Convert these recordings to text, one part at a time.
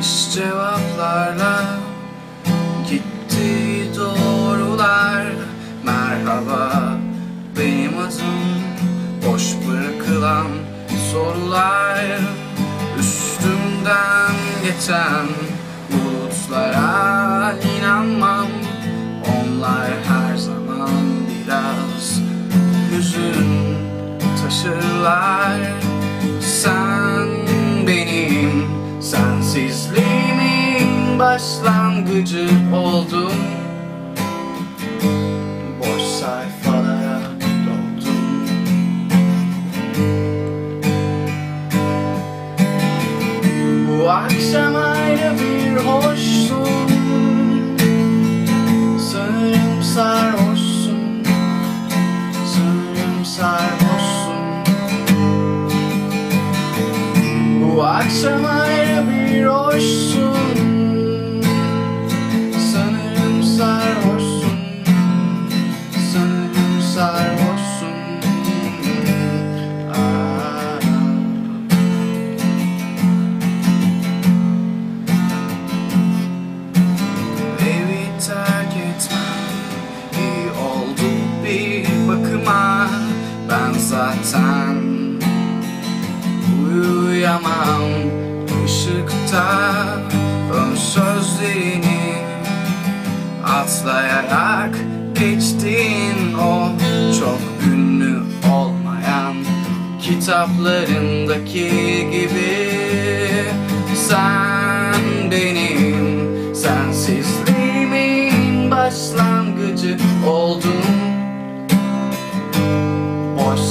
rüzgarla Gitti doğrular. Merhaba benim adım Boş bırakılan sorular. Üstümden geçen bulutlara inanmam. Onlar her zaman biraz hüzün taşırlar başlangıcı oldun Boş sayfalara doldum. Bu akşam ayrı bir hoşsun. Sanırım sarhoşsun. Sanırım sarhoşsun. Bu akşam zaten uyuyamam. Işıkta Ön sözlerini atlayarak geçtiğin o çok ünlü olmayan kitaplarındaki gibi. Sen benim sensizliğimin başlangıcı oldun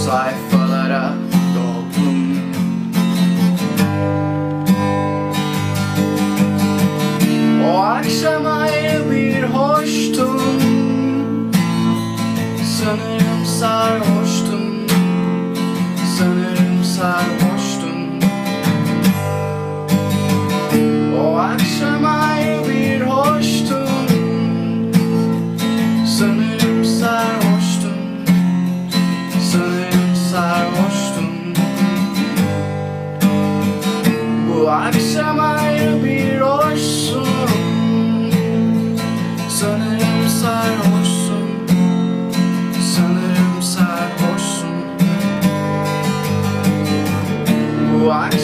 sayfalara doldum. O akşam ayrı bir hoştum. Sanırım sarhoştum. Sanırım sarhoştum.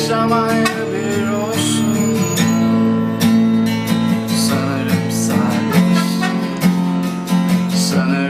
yaşamaya bir olsun. Sanırım sarhoşsun Sanırım